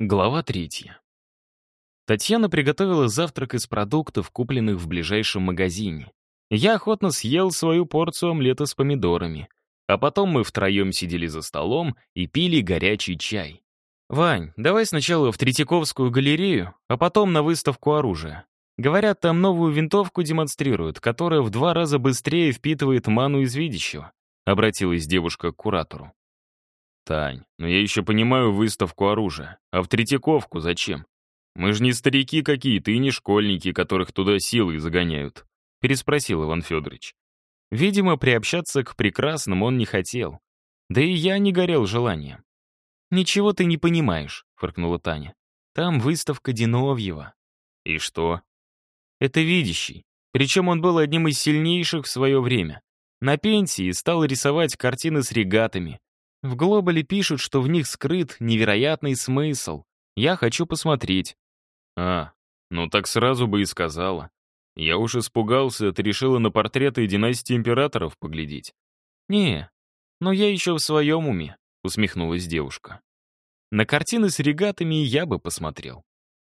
Глава третья. Татьяна приготовила завтрак из продуктов, купленных в ближайшем магазине. Я охотно съел свою порцию омлета с помидорами. А потом мы втроем сидели за столом и пили горячий чай. «Вань, давай сначала в Третьяковскую галерею, а потом на выставку оружия. Говорят, там новую винтовку демонстрируют, которая в два раза быстрее впитывает ману из видящего», обратилась девушка к куратору. «Тань, но я еще понимаю выставку оружия. А в Третьяковку зачем? Мы же не старики какие-то и не школьники, которых туда силой загоняют», переспросил Иван Федорович. Видимо, приобщаться к прекрасному он не хотел. Да и я не горел желанием. «Ничего ты не понимаешь», — фыркнула Таня. «Там выставка Диновьева». «И что?» «Это видящий. Причем он был одним из сильнейших в свое время. На пенсии стал рисовать картины с регатами, в Глобале пишут, что в них скрыт невероятный смысл. Я хочу посмотреть. А, ну так сразу бы и сказала. Я уж испугался, ты решила на портреты династии императоров поглядеть. Не, но я еще в своем уме, усмехнулась девушка. На картины с регатами я бы посмотрел.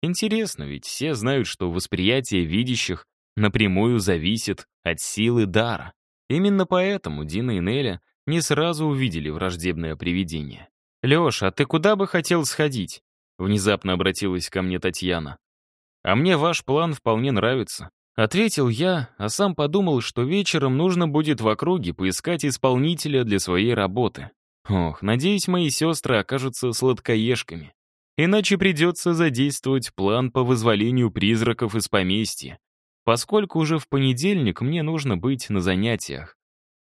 Интересно, ведь все знают, что восприятие видящих напрямую зависит от силы дара. Именно поэтому Дина и Неля не сразу увидели враждебное привидение. «Леша, а ты куда бы хотел сходить?» Внезапно обратилась ко мне Татьяна. «А мне ваш план вполне нравится», — ответил я, а сам подумал, что вечером нужно будет в округе поискать исполнителя для своей работы. Ох, надеюсь, мои сестры окажутся сладкоежками. Иначе придется задействовать план по вызволению призраков из поместья, поскольку уже в понедельник мне нужно быть на занятиях.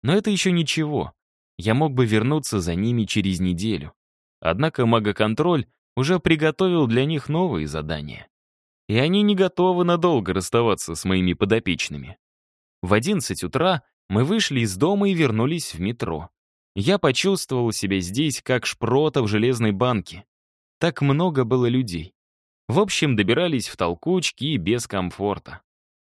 Но это еще ничего я мог бы вернуться за ними через неделю. Однако магоконтроль уже приготовил для них новые задания. И они не готовы надолго расставаться с моими подопечными. В 11 утра мы вышли из дома и вернулись в метро. Я почувствовал себя здесь, как шпрота в железной банке. Так много было людей. В общем, добирались в толкучки и без комфорта.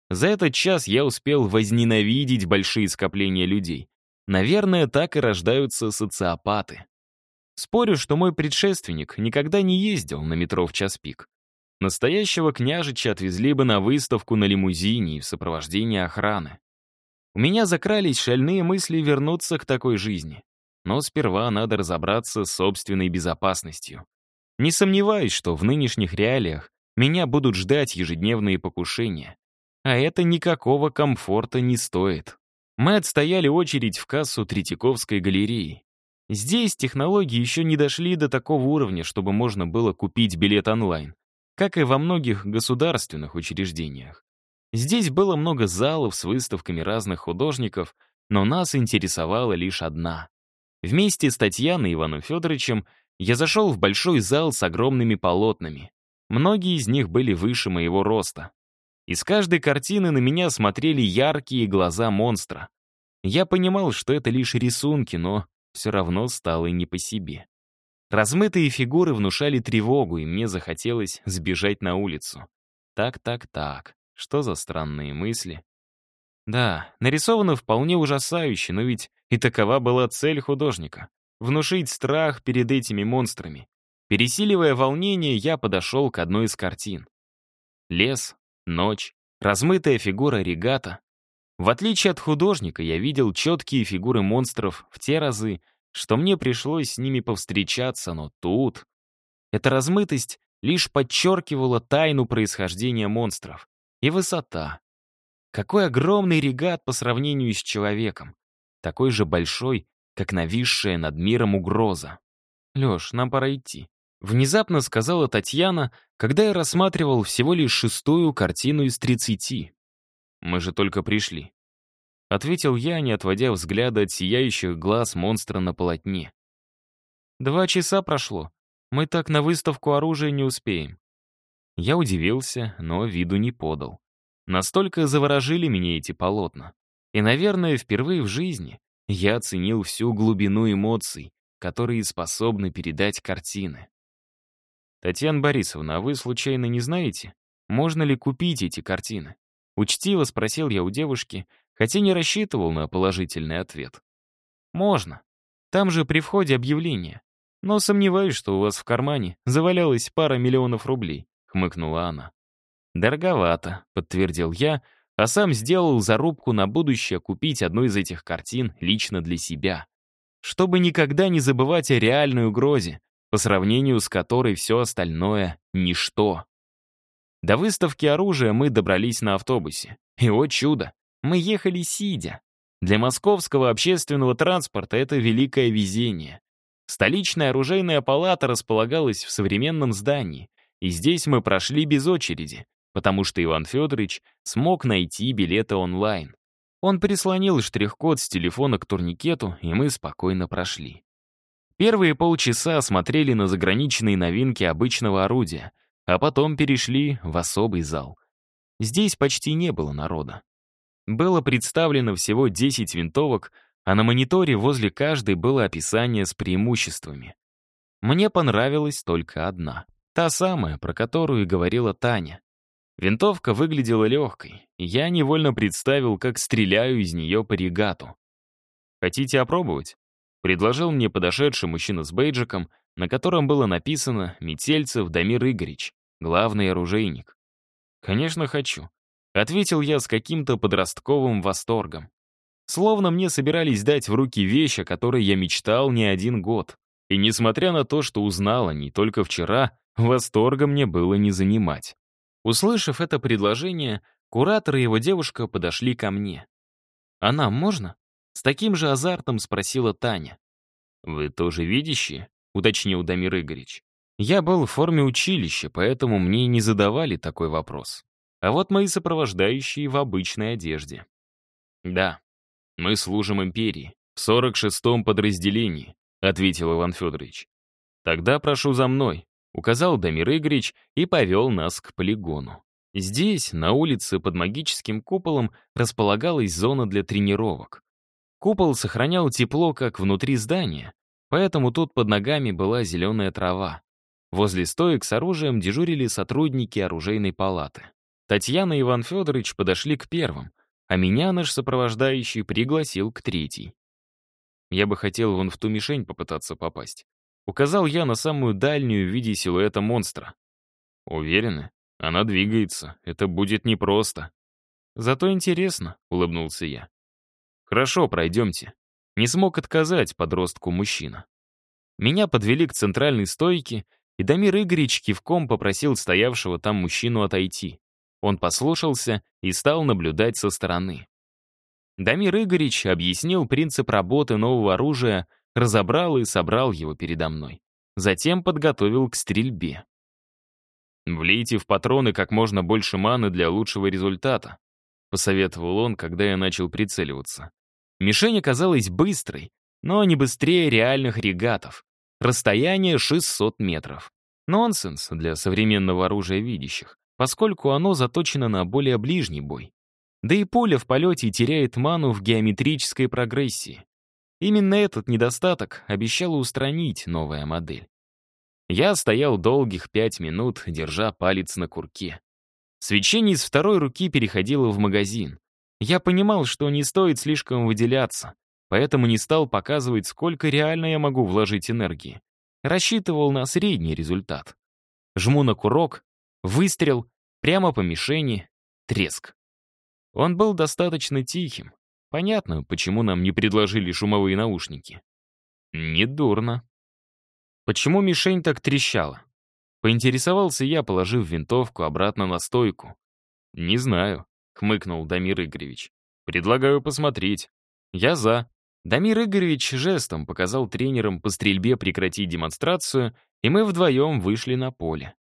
За этот час я успел возненавидеть большие скопления людей. Наверное, так и рождаются социопаты. Спорю, что мой предшественник никогда не ездил на метро в час пик. Настоящего княжича отвезли бы на выставку на лимузине и в сопровождении охраны. У меня закрались шальные мысли вернуться к такой жизни. Но сперва надо разобраться с собственной безопасностью. Не сомневаюсь, что в нынешних реалиях меня будут ждать ежедневные покушения. А это никакого комфорта не стоит. Мы отстояли очередь в кассу Третьяковской галереи. Здесь технологии еще не дошли до такого уровня, чтобы можно было купить билет онлайн, как и во многих государственных учреждениях. Здесь было много залов с выставками разных художников, но нас интересовала лишь одна. Вместе с Татьяной Иваном Федоровичем я зашел в большой зал с огромными полотнами. Многие из них были выше моего роста. Из каждой картины на меня смотрели яркие глаза монстра. Я понимал, что это лишь рисунки, но все равно стало не по себе. Размытые фигуры внушали тревогу, и мне захотелось сбежать на улицу. Так-так-так, что за странные мысли? Да, нарисовано вполне ужасающе, но ведь и такова была цель художника — внушить страх перед этими монстрами. Пересиливая волнение, я подошел к одной из картин. Лес, Ночь, размытая фигура регата. В отличие от художника, я видел четкие фигуры монстров в те разы, что мне пришлось с ними повстречаться, но тут... Эта размытость лишь подчеркивала тайну происхождения монстров. И высота. Какой огромный регат по сравнению с человеком. Такой же большой, как нависшая над миром угроза. «Лёш, нам пора идти», Внезапно сказала Татьяна, когда я рассматривал всего лишь шестую картину из тридцати. «Мы же только пришли», — ответил я, не отводя взгляда от сияющих глаз монстра на полотне. «Два часа прошло. Мы так на выставку оружия не успеем». Я удивился, но виду не подал. Настолько заворожили меня эти полотна. И, наверное, впервые в жизни я оценил всю глубину эмоций, которые способны передать картины. «Татьяна Борисовна, а вы случайно не знаете, можно ли купить эти картины?» Учтиво спросил я у девушки, хотя не рассчитывал на положительный ответ. «Можно. Там же при входе объявление. «Но сомневаюсь, что у вас в кармане завалялась пара миллионов рублей», — хмыкнула она. «Дороговато», — подтвердил я, а сам сделал зарубку на будущее купить одну из этих картин лично для себя. Чтобы никогда не забывать о реальной угрозе, по сравнению с которой все остальное — ничто. До выставки оружия мы добрались на автобусе. И, о чудо, мы ехали сидя. Для московского общественного транспорта это великое везение. Столичная оружейная палата располагалась в современном здании, и здесь мы прошли без очереди, потому что Иван Федорович смог найти билеты онлайн. Он прислонил штрих-код с телефона к турникету, и мы спокойно прошли. Первые полчаса смотрели на заграничные новинки обычного орудия, а потом перешли в особый зал. Здесь почти не было народа. Было представлено всего 10 винтовок, а на мониторе возле каждой было описание с преимуществами. Мне понравилась только одна. Та самая, про которую говорила Таня. Винтовка выглядела легкой, и я невольно представил, как стреляю из нее по регату. «Хотите опробовать?» — предложил мне подошедший мужчина с бейджиком, на котором было написано «Метельцев Дамир Игоревич, главный оружейник». «Конечно, хочу», Ответил я с каким-то подростковым восторгом. Словно мне собирались дать в руки вещь, о которой я мечтал не один год. И несмотря на то, что узнала не только вчера, восторга мне было не занимать. Услышав это предложение, куратор и его девушка подошли ко мне. «А нам можно?» С таким же азартом спросила Таня. «Вы тоже видящие?» — уточнил Дамир Игоревич. Я был в форме училища, поэтому мне не задавали такой вопрос. А вот мои сопровождающие в обычной одежде. «Да, мы служим империи, в 46-м подразделении», ответил Иван Федорович. «Тогда прошу за мной», указал Дамир Игоревич и повел нас к полигону. Здесь, на улице под магическим куполом, располагалась зона для тренировок. Купол сохранял тепло как внутри здания, поэтому тут под ногами была зеленая трава. Возле стоек с оружием дежурили сотрудники оружейной палаты. Татьяна и Иван Федорович подошли к первым, а меня наш сопровождающий пригласил к третьей. Я бы хотел вон в ту мишень попытаться попасть. Указал я на самую дальнюю в виде силуэта монстра. Уверены? Она двигается. Это будет непросто. Зато интересно, улыбнулся я. Хорошо, пройдемте. Не смог отказать подростку мужчина. Меня подвели к центральной стойке, и Дамир Игоревич кивком попросил стоявшего там мужчину отойти. Он послушался и стал наблюдать со стороны. Дамир Игоревич объяснил принцип работы нового оружия, разобрал и собрал его передо мной. Затем подготовил к стрельбе. «Влейте в патроны как можно больше маны для лучшего результата», посоветовал он, когда я начал прицеливаться. Мишень оказалась быстрой, но не быстрее реальных регатов. Расстояние 600 метров. Нонсенс для современного оружия видящих поскольку оно заточено на более ближний бой. Да и поле в полете теряет ману в геометрической прогрессии. Именно этот недостаток обещала устранить новая модель. Я стоял долгих пять минут, держа палец на курке. Свечение из второй руки переходило в магазин. Я понимал, что не стоит слишком выделяться, поэтому не стал показывать, сколько реально я могу вложить энергии. Рассчитывал на средний результат. Жму на курок, Выстрел, прямо по мишени, треск. Он был достаточно тихим. Понятно, почему нам не предложили шумовые наушники. Недурно. Почему мишень так трещала? Поинтересовался я, положив винтовку обратно на стойку. «Не знаю», — хмыкнул Дамир Игоревич. «Предлагаю посмотреть». «Я за». Дамир Игоревич жестом показал тренерам по стрельбе прекратить демонстрацию, и мы вдвоем вышли на поле.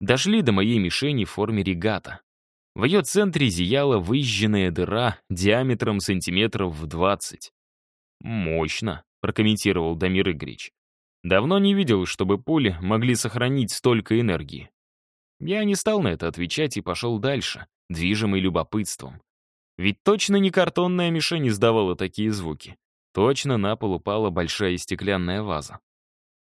Дошли до моей мишени в форме регата. В ее центре зияла выжженная дыра диаметром сантиметров в 20. «Мощно», — прокомментировал Дамир Игоревич. «Давно не видел, чтобы пули могли сохранить столько энергии». Я не стал на это отвечать и пошел дальше, движимый любопытством. Ведь точно не картонная мишень издавала такие звуки. Точно на пол упала большая стеклянная ваза.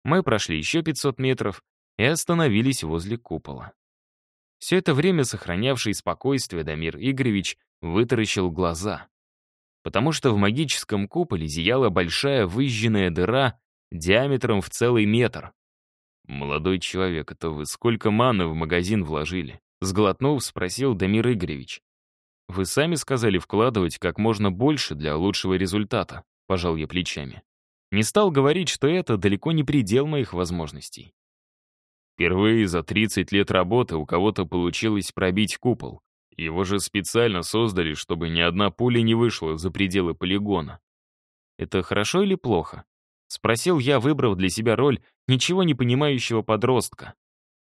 Мы прошли еще 500 метров, и остановились возле купола. Все это время сохранявший спокойствие Дамир Игоревич вытаращил глаза, потому что в магическом куполе зияла большая выжженная дыра диаметром в целый метр. «Молодой человек, это вы сколько маны в магазин вложили?» Сглотнув, спросил Дамир Игоревич. «Вы сами сказали вкладывать как можно больше для лучшего результата», — пожал я плечами. Не стал говорить, что это далеко не предел моих возможностей. Впервые за 30 лет работы у кого-то получилось пробить купол. Его же специально создали, чтобы ни одна пуля не вышла за пределы полигона. Это хорошо или плохо? Спросил я, выбрав для себя роль ничего не понимающего подростка.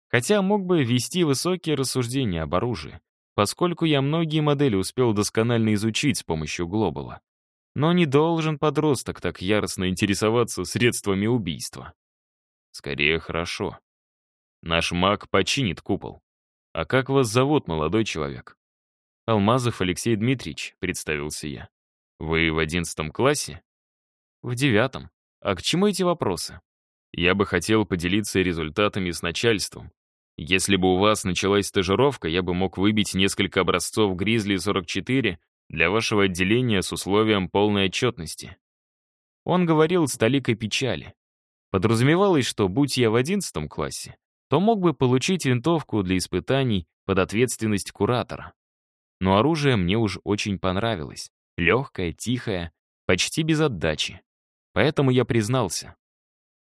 Хотя мог бы вести высокие рассуждения об оружии, поскольку я многие модели успел досконально изучить с помощью глобала. Но не должен подросток так яростно интересоваться средствами убийства. Скорее, хорошо. Наш маг починит купол. А как вас зовут, молодой человек? Алмазов Алексей Дмитриевич, представился я. Вы в одиннадцатом классе? В девятом. А к чему эти вопросы? Я бы хотел поделиться результатами с начальством. Если бы у вас началась стажировка, я бы мог выбить несколько образцов Гризли-44 для вашего отделения с условием полной отчетности. Он говорил с толикой печали. Подразумевалось, что будь я в одиннадцатом классе, то мог бы получить винтовку для испытаний под ответственность куратора. Но оружие мне уж очень понравилось. Легкое, тихое, почти без отдачи. Поэтому я признался.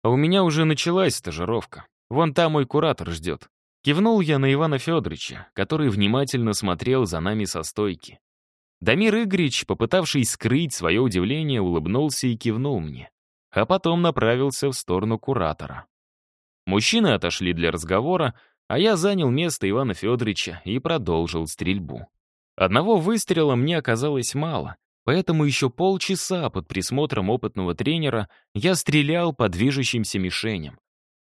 А у меня уже началась стажировка. Вон там мой куратор ждет. Кивнул я на Ивана Федоровича, который внимательно смотрел за нами со стойки. Дамир Игоревич, попытавшись скрыть свое удивление, улыбнулся и кивнул мне, а потом направился в сторону куратора. Мужчины отошли для разговора, а я занял место Ивана Федоровича и продолжил стрельбу. Одного выстрела мне оказалось мало, поэтому еще полчаса под присмотром опытного тренера я стрелял по движущимся мишеням.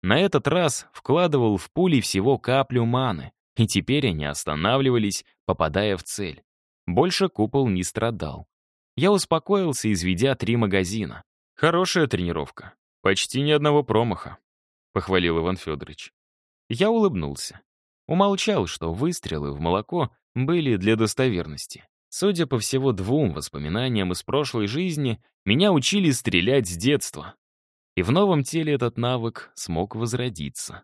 На этот раз вкладывал в пули всего каплю маны, и теперь они останавливались, попадая в цель. Больше купол не страдал. Я успокоился, изведя три магазина. Хорошая тренировка. Почти ни одного промаха, похвалил Иван Федорович. Я улыбнулся. Умолчал, что выстрелы в молоко были для достоверности. Судя по всего двум воспоминаниям из прошлой жизни, меня учили стрелять с детства. И в новом теле этот навык смог возродиться.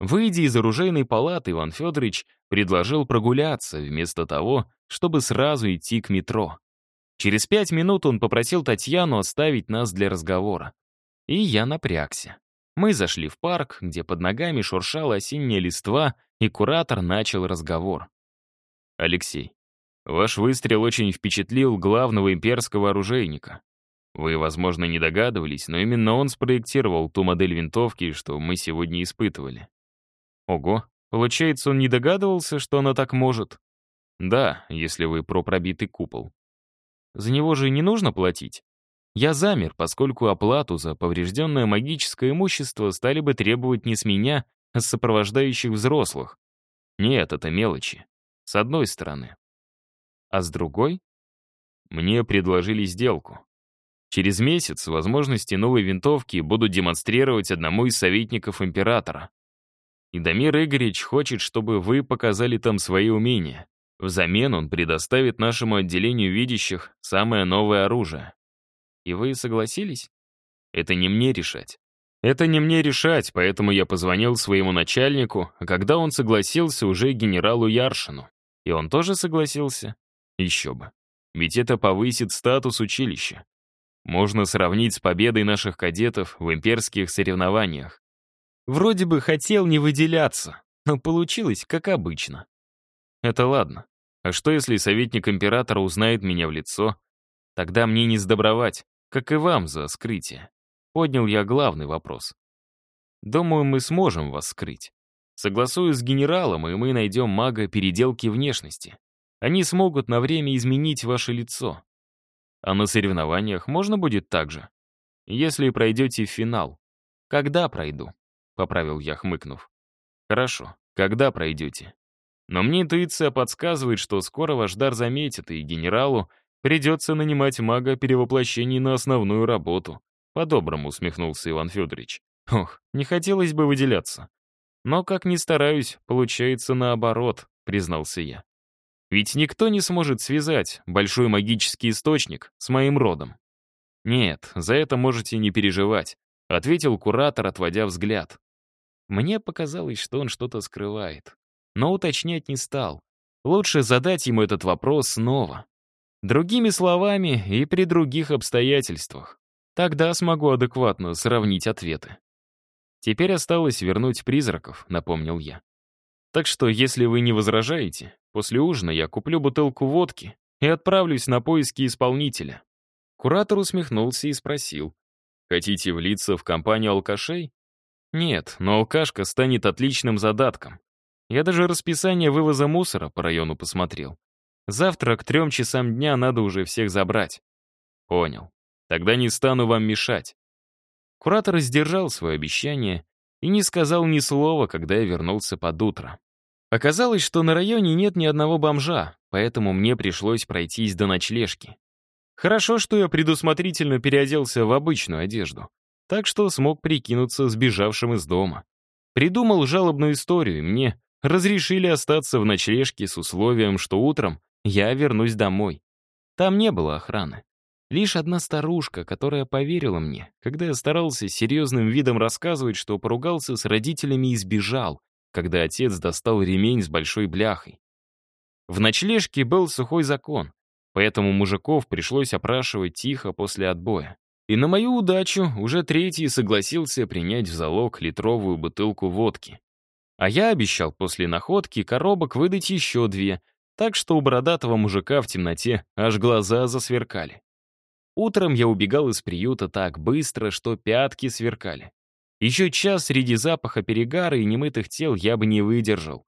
Выйдя из оружейной палаты, Иван Федорович предложил прогуляться, вместо того, чтобы сразу идти к метро. Через пять минут он попросил Татьяну оставить нас для разговора. И я напрягся. Мы зашли в парк, где под ногами шуршала осенняя листва, и куратор начал разговор. «Алексей, ваш выстрел очень впечатлил главного имперского оружейника. Вы, возможно, не догадывались, но именно он спроектировал ту модель винтовки, что мы сегодня испытывали. Ого, получается, он не догадывался, что она так может? Да, если вы про пробитый купол. За него же не нужно платить. Я замер, поскольку оплату за поврежденное магическое имущество стали бы требовать не с меня, а с сопровождающих взрослых. Нет, это мелочи. С одной стороны. А с другой? Мне предложили сделку. Через месяц возможности новой винтовки будут демонстрировать одному из советников императора. И Дамир Игоревич хочет, чтобы вы показали там свои умения. Взамен он предоставит нашему отделению видящих самое новое оружие. И вы согласились? Это не мне решать. Это не мне решать, поэтому я позвонил своему начальнику, а когда он согласился, уже генералу Яршину. И он тоже согласился? Еще бы. Ведь это повысит статус училища. Можно сравнить с победой наших кадетов в имперских соревнованиях. Вроде бы хотел не выделяться, но получилось как обычно. Это ладно. А что, если советник императора узнает меня в лицо? Тогда мне не сдобровать, как и вам за скрытие. Поднял я главный вопрос. Думаю, мы сможем вас скрыть. Согласуюсь с генералом, и мы найдем мага переделки внешности. Они смогут на время изменить ваше лицо. А на соревнованиях можно будет так же? Если пройдете в финал. Когда пройду? — поправил я, хмыкнув. «Хорошо, когда пройдете?» Но мне интуиция подсказывает, что скоро ваш дар заметит, и генералу придется нанимать мага перевоплощений на основную работу. По-доброму усмехнулся Иван Федорович. Ох, не хотелось бы выделяться. Но, как ни стараюсь, получается наоборот, признался я. Ведь никто не сможет связать большой магический источник с моим родом. Нет, за это можете не переживать. ответил куратор, отводя взгляд. Мне показалось, что он что-то скрывает. Но уточнять не стал. Лучше задать ему этот вопрос снова. Другими словами и при других обстоятельствах. Тогда смогу адекватно сравнить ответы. Теперь осталось вернуть призраков, напомнил я. Так что, если вы не возражаете, после ужина я куплю бутылку водки и отправлюсь на поиски исполнителя. Куратор усмехнулся и спросил. Хотите влиться в компанию алкашей? Нет, но алкашка станет отличным задатком. Я даже расписание вывоза мусора по району посмотрел. Завтра к трем часам дня надо уже всех забрать. Понял. Тогда не стану вам мешать. Куратор сдержал свое обещание и не сказал ни слова, когда я вернулся под утро. Оказалось, что на районе нет ни одного бомжа, поэтому мне пришлось пройтись до ночлежки. Хорошо, что я предусмотрительно переоделся в обычную одежду, так что смог прикинуться сбежавшим из дома. Придумал жалобную историю, и мне разрешили остаться в ночлежке с условием, что утром я вернусь домой. Там не было охраны. Лишь одна старушка, которая поверила мне, когда я старался серьезным видом рассказывать, что поругался с родителями и сбежал, когда отец достал ремень с большой бляхой. В ночлежке был сухой закон, поэтому мужиков пришлось опрашивать тихо после отбоя. И на мою удачу уже третий согласился принять в залог литровую бутылку водки. А я обещал после находки коробок выдать еще две, так что у бородатого мужика в темноте аж глаза засверкали. Утром я убегал из приюта так быстро, что пятки сверкали. Еще час среди запаха перегара и немытых тел я бы не выдержал.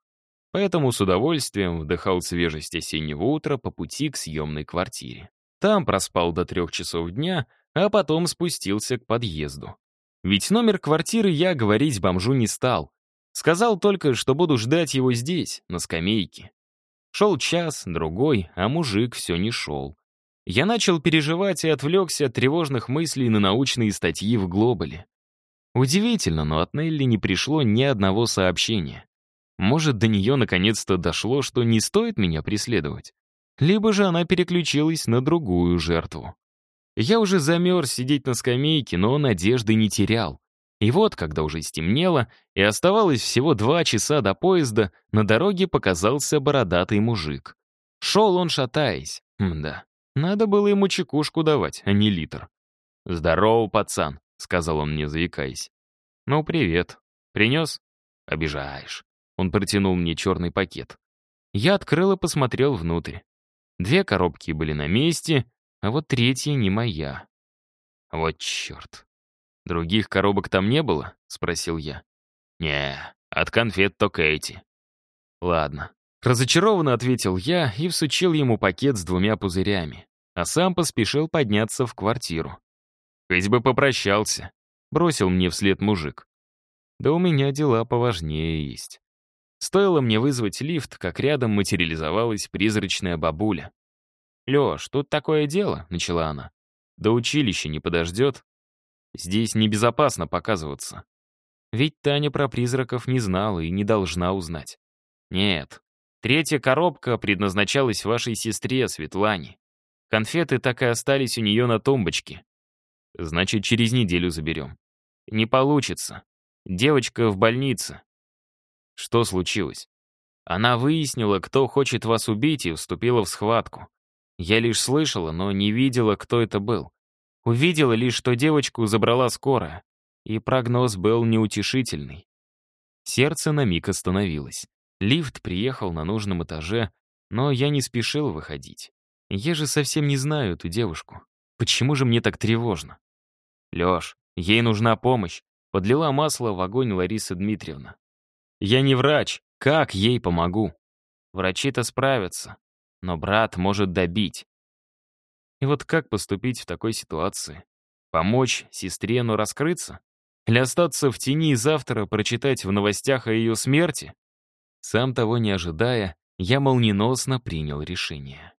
Поэтому с удовольствием вдыхал свежесть осеннего утра по пути к съемной квартире. Там проспал до трех часов дня, а потом спустился к подъезду. Ведь номер квартиры я говорить бомжу не стал. Сказал только, что буду ждать его здесь, на скамейке. Шел час, другой, а мужик все не шел. Я начал переживать и отвлекся от тревожных мыслей на научные статьи в Глобале. Удивительно, но от Нелли не пришло ни одного сообщения. Может, до нее наконец-то дошло, что не стоит меня преследовать. Либо же она переключилась на другую жертву. Я уже замерз сидеть на скамейке, но надежды не терял. И вот, когда уже стемнело, и оставалось всего два часа до поезда, на дороге показался бородатый мужик. Шел он шатаясь. Мда, надо было ему чекушку давать, а не литр. «Здорово, пацан», — сказал он мне, заикаясь. «Ну, привет. Принес?» «Обижаешь». Он протянул мне черный пакет. Я открыл и посмотрел внутрь. Две коробки были на месте, а вот третья не моя. Вот черт. «Других коробок там не было?» — спросил я. «Не, от конфет только эти». «Ладно». Разочарованно ответил я и всучил ему пакет с двумя пузырями, а сам поспешил подняться в квартиру. «Хоть бы попрощался», — бросил мне вслед мужик. «Да у меня дела поважнее есть». Стоило мне вызвать лифт, как рядом материализовалась призрачная бабуля. «Лёш, тут такое дело», — начала она. «До училища не подождет?» Здесь небезопасно показываться. Ведь Таня про призраков не знала и не должна узнать. Нет, третья коробка предназначалась вашей сестре Светлане. Конфеты так и остались у нее на тумбочке. Значит, через неделю заберем. Не получится. Девочка в больнице. Что случилось? Она выяснила, кто хочет вас убить, и вступила в схватку. Я лишь слышала, но не видела, кто это был. Увидела лишь, что девочку забрала скорая, и прогноз был неутешительный. Сердце на миг остановилось. Лифт приехал на нужном этаже, но я не спешил выходить. Я же совсем не знаю эту девушку. Почему же мне так тревожно? Лёш, ей нужна помощь. Подлила масло в огонь Лариса Дмитриевна. Я не врач, как ей помогу? Врачи-то справятся, но брат может добить. И вот как поступить в такой ситуации? Помочь сестре, но раскрыться? Или остаться в тени и завтра прочитать в новостях о ее смерти? Сам того не ожидая, я молниеносно принял решение.